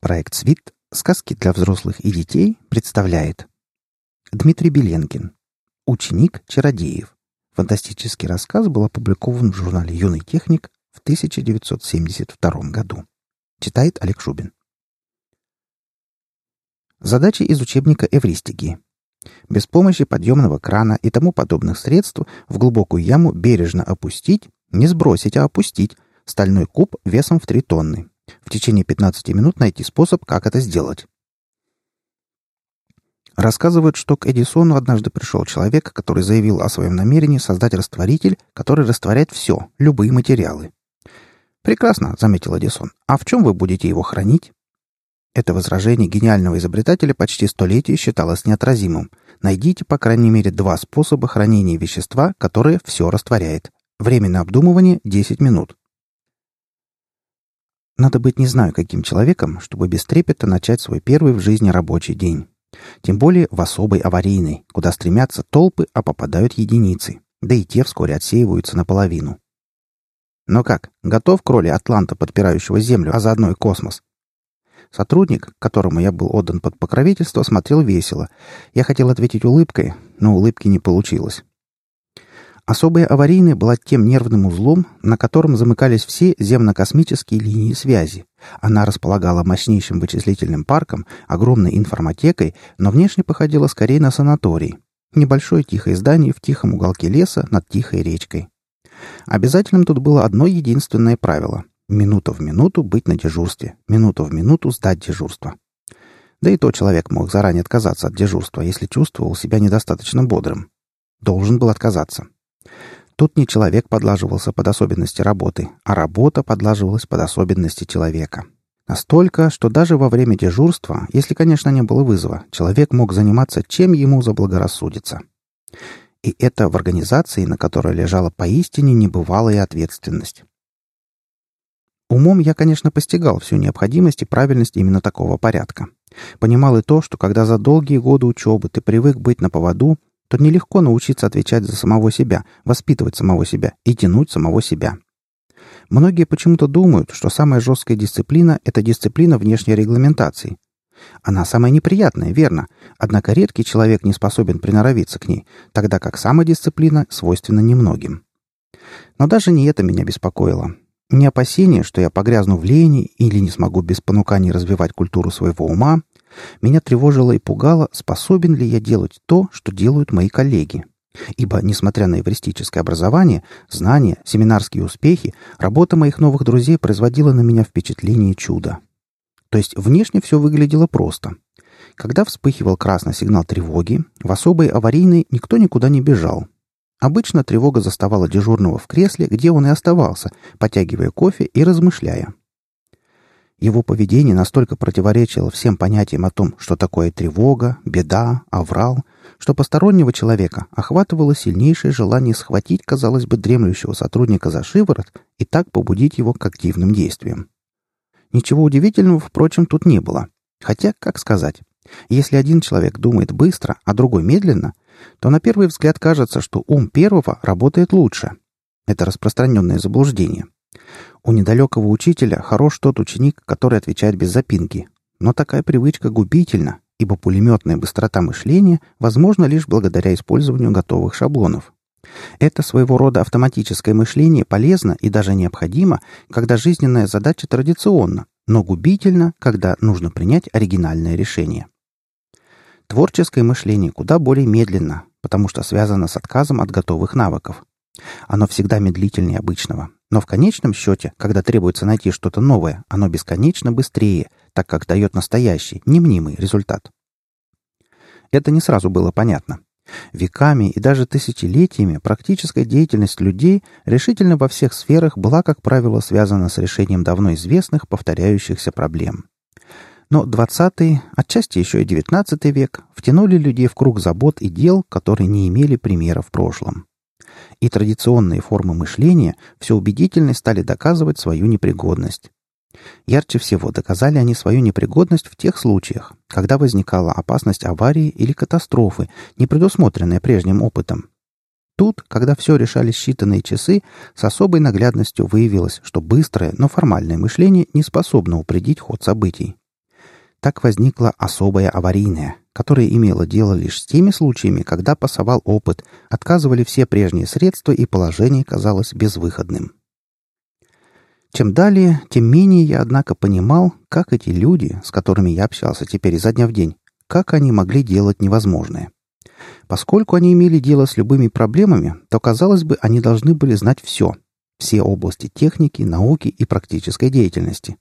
Проект «Свит. Сказки для взрослых и детей» представляет Дмитрий Беленкин. Ученик чародеев. Фантастический рассказ был опубликован в журнале «Юный техник» в 1972 году. Читает Олег Шубин. Задачи из учебника эвристики. Без помощи подъемного крана и тому подобных средств в глубокую яму бережно опустить, не сбросить, а опустить, стальной куб весом в 3 тонны. В течение 15 минут найти способ, как это сделать. Рассказывают, что к Эдисону однажды пришел человек, который заявил о своем намерении создать растворитель, который растворяет все, любые материалы. «Прекрасно», — заметил Эдисон. «А в чем вы будете его хранить?» Это возражение гениального изобретателя почти столетие считалось неотразимым. Найдите, по крайней мере, два способа хранения вещества, которое все растворяет. Время на обдумывание — 10 минут. Надо быть не знаю каким человеком, чтобы без трепета начать свой первый в жизни рабочий день. Тем более в особой аварийной, куда стремятся толпы, а попадают единицы. Да и те вскоре отсеиваются наполовину. Но как, готов к роли Атланта, подпирающего Землю, а заодно и космос? Сотрудник, которому я был отдан под покровительство, смотрел весело. Я хотел ответить улыбкой, но улыбки не получилось. Особая аварийная была тем нервным узлом, на котором замыкались все земно-космические линии связи. Она располагала мощнейшим вычислительным парком, огромной информатекой, но внешне походила скорее на санаторий. Небольшое тихое здание в тихом уголке леса над тихой речкой. Обязательным тут было одно единственное правило — минута в минуту быть на дежурстве, минуту в минуту сдать дежурство. Да и то человек мог заранее отказаться от дежурства, если чувствовал себя недостаточно бодрым. Должен был отказаться. Тут не человек подлаживался под особенности работы, а работа подлаживалась под особенности человека. Настолько, что даже во время дежурства, если, конечно, не было вызова, человек мог заниматься чем ему заблагорассудится. И это в организации, на которой лежала поистине небывалая ответственность. Умом я, конечно, постигал всю необходимость и правильность именно такого порядка. Понимал и то, что когда за долгие годы учебы ты привык быть на поводу, то нелегко научиться отвечать за самого себя, воспитывать самого себя и тянуть самого себя. Многие почему-то думают, что самая жесткая дисциплина – это дисциплина внешней регламентации. Она самая неприятная, верно, однако редкий человек не способен приноровиться к ней, тогда как самодисциплина свойственна немногим. Но даже не это меня беспокоило. Не опасение, что я погрязну в лени или не смогу без понуканий развивать культуру своего ума, меня тревожило и пугало, способен ли я делать то, что делают мои коллеги. Ибо, несмотря на эвристическое образование, знания, семинарские успехи, работа моих новых друзей производила на меня впечатление чуда. То есть внешне все выглядело просто. Когда вспыхивал красный сигнал тревоги, в особой аварийной никто никуда не бежал. Обычно тревога заставала дежурного в кресле, где он и оставался, потягивая кофе и размышляя. Его поведение настолько противоречило всем понятиям о том, что такое тревога, беда, аврал, что постороннего человека охватывало сильнейшее желание схватить, казалось бы, дремлющего сотрудника за шиворот и так побудить его к активным действиям. Ничего удивительного, впрочем, тут не было. Хотя, как сказать, если один человек думает быстро, а другой медленно, то на первый взгляд кажется, что ум первого работает лучше. Это распространенное заблуждение. У недалекого учителя хорош тот ученик, который отвечает без запинки. Но такая привычка губительна, ибо пулеметная быстрота мышления возможна лишь благодаря использованию готовых шаблонов. Это своего рода автоматическое мышление полезно и даже необходимо, когда жизненная задача традиционна, но губительно, когда нужно принять оригинальное решение. Творческое мышление куда более медленно, потому что связано с отказом от готовых навыков. Оно всегда медлительнее обычного. Но в конечном счете, когда требуется найти что-то новое, оно бесконечно быстрее, так как дает настоящий, немнимый результат. Это не сразу было понятно. Веками и даже тысячелетиями практическая деятельность людей решительно во всех сферах была, как правило, связана с решением давно известных повторяющихся проблем. Но 20 отчасти еще и 19 век втянули людей в круг забот и дел, которые не имели примера в прошлом и традиционные формы мышления все убедительнее стали доказывать свою непригодность. Ярче всего доказали они свою непригодность в тех случаях, когда возникала опасность аварии или катастрофы, не предусмотренная прежним опытом. Тут, когда все решали считанные часы, с особой наглядностью выявилось, что быстрое, но формальное мышление не способно упредить ход событий. Так возникла особая аварийная, которая имела дело лишь с теми случаями, когда пасовал опыт, отказывали все прежние средства и положение казалось безвыходным. Чем далее, тем менее я, однако, понимал, как эти люди, с которыми я общался теперь изо дня в день, как они могли делать невозможное. Поскольку они имели дело с любыми проблемами, то, казалось бы, они должны были знать все. Все области техники, науки и практической деятельности.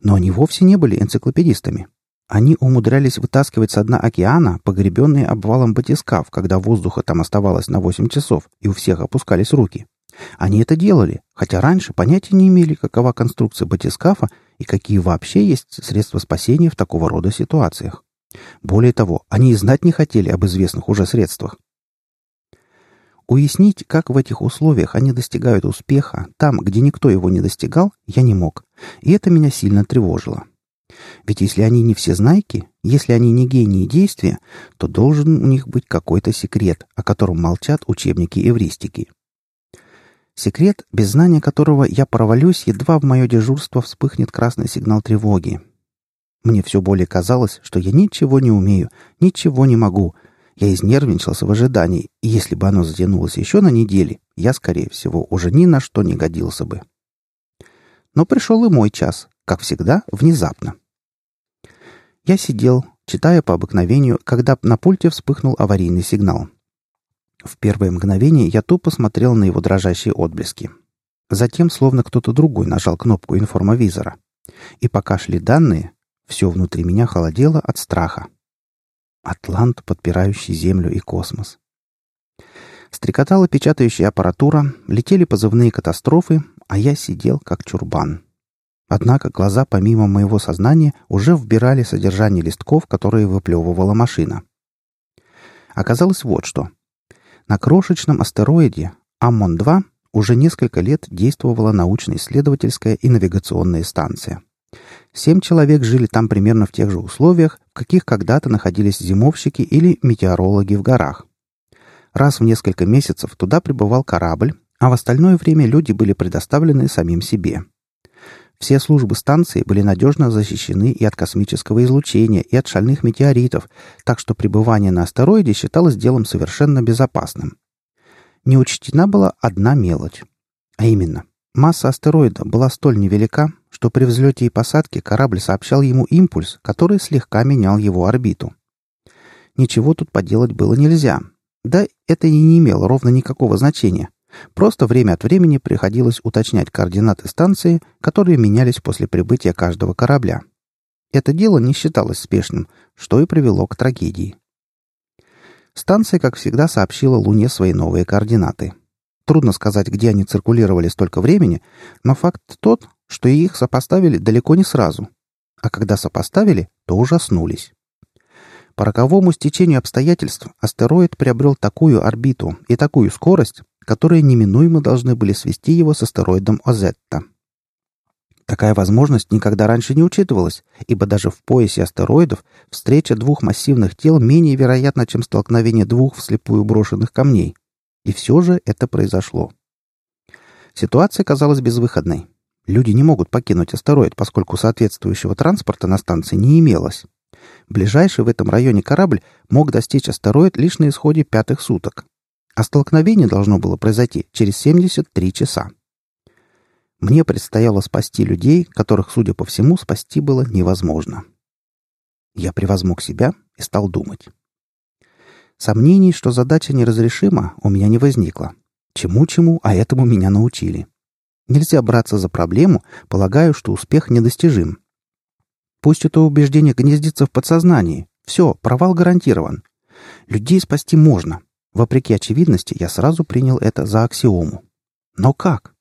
Но они вовсе не были энциклопедистами. Они умудрялись вытаскивать со дна океана погребенные обвалом батискаф, когда воздуха там оставалось на 8 часов, и у всех опускались руки. Они это делали, хотя раньше понятия не имели, какова конструкция батискафа и какие вообще есть средства спасения в такого рода ситуациях. Более того, они и знать не хотели об известных уже средствах. Уяснить, как в этих условиях они достигают успеха, там, где никто его не достигал, я не мог, и это меня сильно тревожило. Ведь если они не все знайки, если они не гении действия, то должен у них быть какой-то секрет, о котором молчат учебники эвристики. Секрет, без знания которого я провалюсь, едва в мое дежурство вспыхнет красный сигнал тревоги. Мне все более казалось, что я ничего не умею, ничего не могу. Я изнервничался в ожидании, и если бы оно затянулось еще на недели, я, скорее всего, уже ни на что не годился бы. Но пришел и мой час, как всегда, внезапно. Я сидел, читая по обыкновению, когда на пульте вспыхнул аварийный сигнал. В первое мгновение я тупо смотрел на его дрожащие отблески. Затем, словно кто-то другой нажал кнопку информовизора. И пока шли данные, все внутри меня холодело от страха. Атлант, подпирающий Землю и космос. Стрекотала печатающая аппаратура, летели позывные катастрофы, а я сидел как чурбан. Однако глаза помимо моего сознания уже вбирали содержание листков, которые выплевывала машина. Оказалось вот что. На крошечном астероиде Аммон-2 уже несколько лет действовала научно-исследовательская и навигационная станция. Семь человек жили там примерно в тех же условиях, в каких когда-то находились зимовщики или метеорологи в горах. Раз в несколько месяцев туда прибывал корабль, а в остальное время люди были предоставлены самим себе. Все службы станции были надежно защищены и от космического излучения, и от шальных метеоритов, так что пребывание на астероиде считалось делом совершенно безопасным. Не учтена была одна мелочь. А именно, масса астероида была столь невелика, что при взлете и посадке корабль сообщал ему импульс, который слегка менял его орбиту. Ничего тут поделать было нельзя. Да это и не имело ровно никакого значения. Просто время от времени приходилось уточнять координаты станции, которые менялись после прибытия каждого корабля. Это дело не считалось спешным, что и привело к трагедии. Станция, как всегда, сообщила Луне свои новые координаты. Трудно сказать, где они циркулировали столько времени, но факт тот, что их сопоставили далеко не сразу. А когда сопоставили, то ужаснулись. По роковому стечению обстоятельств астероид приобрел такую орбиту и такую скорость, которые неминуемо должны были свести его с астероидом Озетта. Такая возможность никогда раньше не учитывалась, ибо даже в поясе астероидов встреча двух массивных тел менее вероятна, чем столкновение двух вслепую брошенных камней. И все же это произошло. Ситуация казалась безвыходной. Люди не могут покинуть астероид, поскольку соответствующего транспорта на станции не имелось. Ближайший в этом районе корабль мог достичь астероид лишь на исходе пятых суток, а столкновение должно было произойти через 73 часа. Мне предстояло спасти людей, которых, судя по всему, спасти было невозможно. Я превозмог себя и стал думать. Сомнений, что задача неразрешима, у меня не возникло. Чему-чему, а этому меня научили. Нельзя браться за проблему, полагаю, что успех недостижим. Пусть это убеждение гнездится в подсознании. Все, провал гарантирован. Людей спасти можно, Вопреки очевидности, я сразу принял это за аксиому. Но как?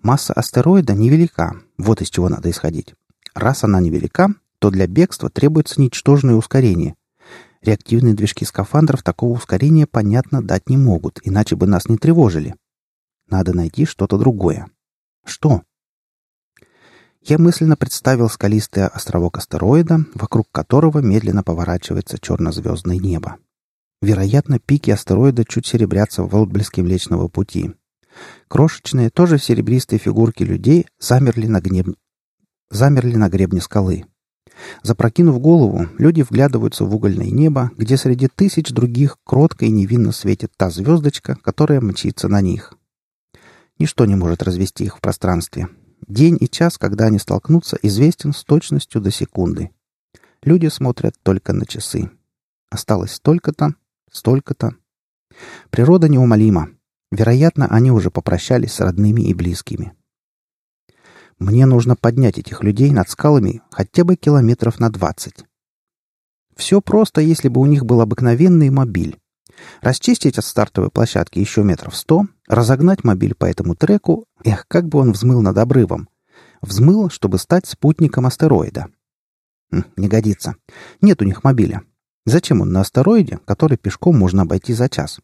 Масса астероида невелика, вот из чего надо исходить. Раз она невелика, то для бегства требуется ничтожное ускорение. Реактивные движки скафандров такого ускорения, понятно, дать не могут, иначе бы нас не тревожили. Надо найти что-то другое. Что? Я мысленно представил скалистый островок астероида, вокруг которого медленно поворачивается черно-звездное небо. Вероятно, пики астероида чуть серебрятся в отблеске Млечного Пути. Крошечные, тоже серебристые фигурки людей замерли на, гнеб... замерли на гребне скалы. Запрокинув голову, люди вглядываются в угольное небо, где среди тысяч других кротко и невинно светит та звездочка, которая мчится на них. Ничто не может развести их в пространстве. День и час, когда они столкнутся, известен с точностью до секунды. Люди смотрят только на часы. Осталось столько-то, столько-то. Природа неумолима. Вероятно, они уже попрощались с родными и близкими. Мне нужно поднять этих людей над скалами хотя бы километров на двадцать. Все просто, если бы у них был обыкновенный мобиль. Расчистить от стартовой площадки еще метров сто, разогнать мобиль по этому треку, эх, как бы он взмыл над обрывом. Взмыл, чтобы стать спутником астероида. Хм, не годится. Нет у них мобиля. Зачем он на астероиде, который пешком можно обойти за час?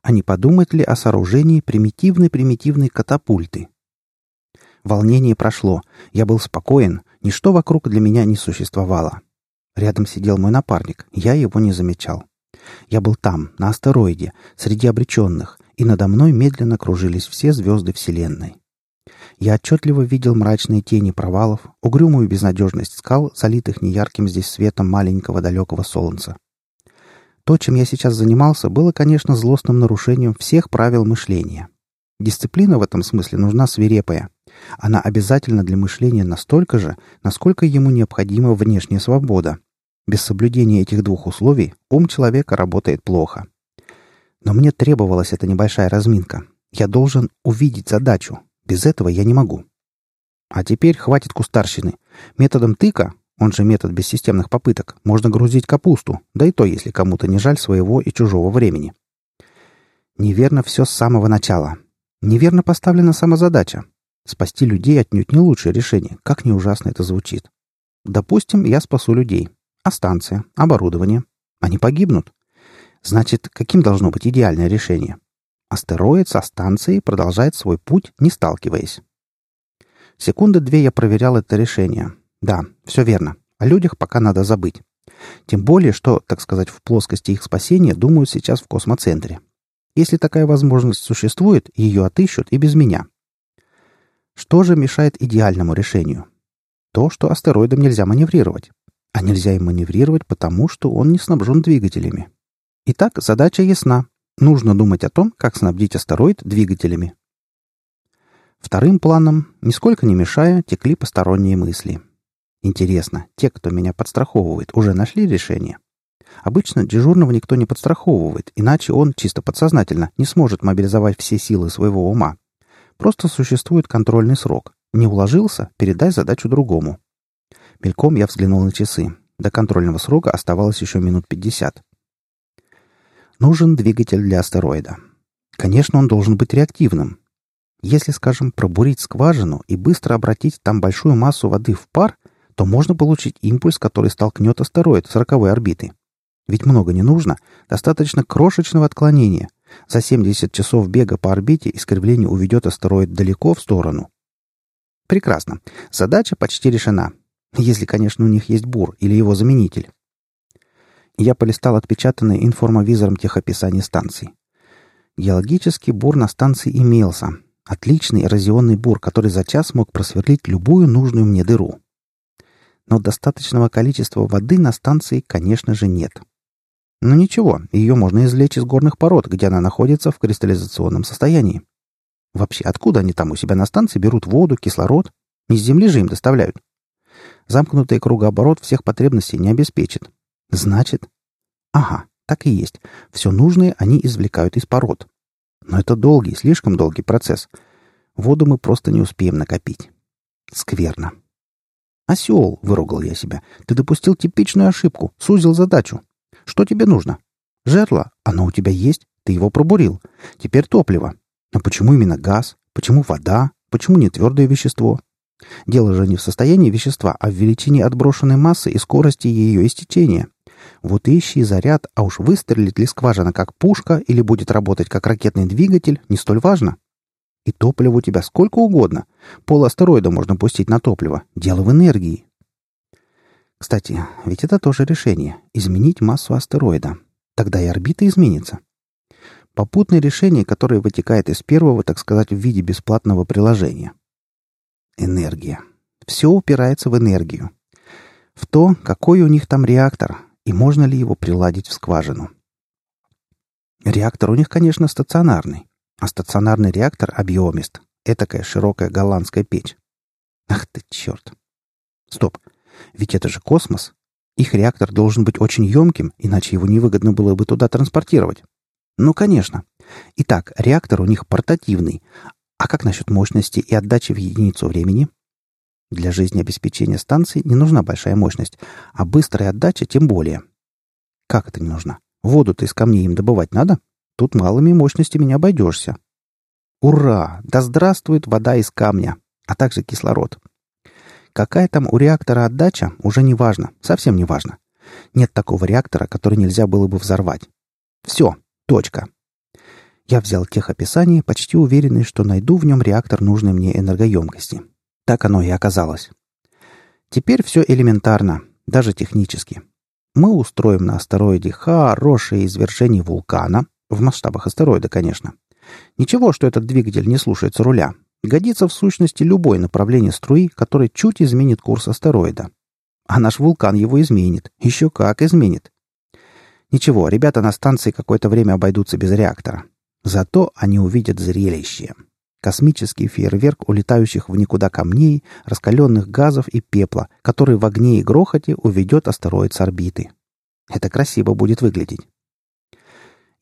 А не подумать ли о сооружении примитивной-примитивной катапульты, Волнение прошло. Я был спокоен. Ничто вокруг для меня не существовало. Рядом сидел мой напарник. Я его не замечал. Я был там, на астероиде, среди обреченных, и надо мной медленно кружились все звезды Вселенной. Я отчетливо видел мрачные тени провалов, угрюмую безнадежность скал, залитых неярким здесь светом маленького далекого солнца. То, чем я сейчас занимался, было, конечно, злостным нарушением всех правил мышления. Дисциплина в этом смысле нужна свирепая. Она обязательна для мышления настолько же, насколько ему необходима внешняя свобода. Без соблюдения этих двух условий ум человека работает плохо. Но мне требовалась эта небольшая разминка. Я должен увидеть задачу. Без этого я не могу. А теперь хватит кустарщины. Методом тыка, он же метод бессистемных попыток, можно грузить капусту, да и то, если кому-то не жаль своего и чужого времени. Неверно все с самого начала. Неверно поставлена самозадача. Спасти людей отнюдь не лучшее решение, как не ужасно это звучит. Допустим, я спасу людей. А станция? Оборудование? Они погибнут. Значит, каким должно быть идеальное решение? Астероид со станцией продолжает свой путь, не сталкиваясь. Секунды две я проверял это решение. Да, все верно. О людях пока надо забыть. Тем более, что, так сказать, в плоскости их спасения думают сейчас в космоцентре. Если такая возможность существует, ее отыщут и без меня. Что же мешает идеальному решению? То, что астероидом нельзя маневрировать. А нельзя им маневрировать, потому что он не снабжен двигателями. Итак, задача ясна. Нужно думать о том, как снабдить астероид двигателями. Вторым планом, нисколько не мешая, текли посторонние мысли. Интересно, те, кто меня подстраховывает, уже нашли решение? Обычно дежурного никто не подстраховывает, иначе он, чисто подсознательно, не сможет мобилизовать все силы своего ума. Просто существует контрольный срок. Не уложился — передай задачу другому. Мельком я взглянул на часы. До контрольного срока оставалось еще минут пятьдесят. Нужен двигатель для астероида. Конечно, он должен быть реактивным. Если, скажем, пробурить скважину и быстро обратить там большую массу воды в пар, то можно получить импульс, который столкнет астероид с роковой орбиты. Ведь много не нужно, достаточно крошечного отклонения. За 70 часов бега по орбите искривление уведет астероид далеко в сторону. Прекрасно. Задача почти решена. Если, конечно, у них есть бур или его заменитель. Я полистал отпечатанные информовизором техописание станций. Геологический бур на станции имелся. Отличный эрозионный бур, который за час мог просверлить любую нужную мне дыру. Но достаточного количества воды на станции, конечно же, нет. Но ничего, ее можно извлечь из горных пород, где она находится в кристаллизационном состоянии. Вообще, откуда они там у себя на станции берут воду, кислород? Не с Земли же им доставляют. Замкнутый кругооборот всех потребностей не обеспечит. Значит... Ага, так и есть. Все нужное они извлекают из пород. Но это долгий, слишком долгий процесс. Воду мы просто не успеем накопить. Скверно. «Осел!» — выругал я себя. «Ты допустил типичную ошибку, сузил задачу. Что тебе нужно? Жерло. Оно у тебя есть. Ты его пробурил. Теперь топливо. Но почему именно газ? Почему вода? Почему не твердое вещество? Дело же не в состоянии вещества, а в величине отброшенной массы и скорости ее истечения. Вот ищи заряд, а уж выстрелит ли скважина как пушка или будет работать как ракетный двигатель, не столь важно. И топлива у тебя сколько угодно. Пол астероида можно пустить на топливо. Дело в энергии. Кстати, ведь это тоже решение — изменить массу астероида. Тогда и орбита изменится. Попутное решение, которое вытекает из первого, так сказать, в виде бесплатного приложения. Энергия. Все упирается в энергию. В то, какой у них там реактор и можно ли его приладить в скважину. Реактор у них, конечно, стационарный, а стационарный реактор объемист. Этакая широкая голландская печь. Ах ты черт! Стоп! Ведь это же космос. Их реактор должен быть очень емким, иначе его невыгодно было бы туда транспортировать. Ну, конечно. Итак, реактор у них портативный. А как насчет мощности и отдачи в единицу времени? Для жизнеобеспечения станции не нужна большая мощность, а быстрая отдача тем более. Как это не нужна? Воду-то из камней им добывать надо? Тут малыми мощностями не обойдешься. Ура! Да здравствует вода из камня, а также кислород. Какая там у реактора отдача, уже не важно, совсем не важно. Нет такого реактора, который нельзя было бы взорвать. Все, точка. Я взял техописание, почти уверенный, что найду в нем реактор нужной мне энергоемкости. Так оно и оказалось. Теперь все элементарно, даже технически. Мы устроим на астероиде хорошее извержение вулкана, в масштабах астероида, конечно. Ничего, что этот двигатель не слушается руля. Годится в сущности любое направление струи, которое чуть изменит курс астероида. А наш вулкан его изменит. Еще как изменит. Ничего, ребята на станции какое-то время обойдутся без реактора. Зато они увидят зрелище. Космический фейерверк улетающих в никуда камней, раскаленных газов и пепла, который в огне и грохоте уведет астероид с орбиты. Это красиво будет выглядеть.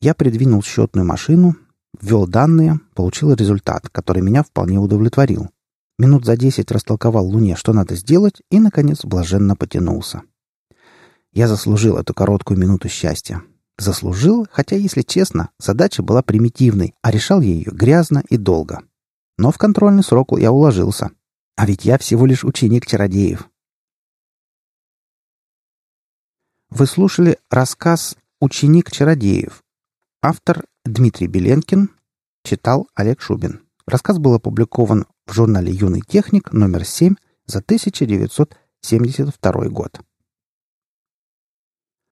Я придвинул счетную машину, ввел данные, получил результат, который меня вполне удовлетворил. Минут за десять растолковал Луне, что надо сделать, и, наконец, блаженно потянулся. Я заслужил эту короткую минуту счастья. Заслужил, хотя, если честно, задача была примитивной, а решал я ее грязно и долго. Но в контрольный срок я уложился. А ведь я всего лишь ученик чародеев. Вы слушали рассказ «Ученик чародеев». Автор Дмитрий Беленкин. Читал Олег Шубин. Рассказ был опубликован в журнале «Юный техник» номер 7 за 1972 год.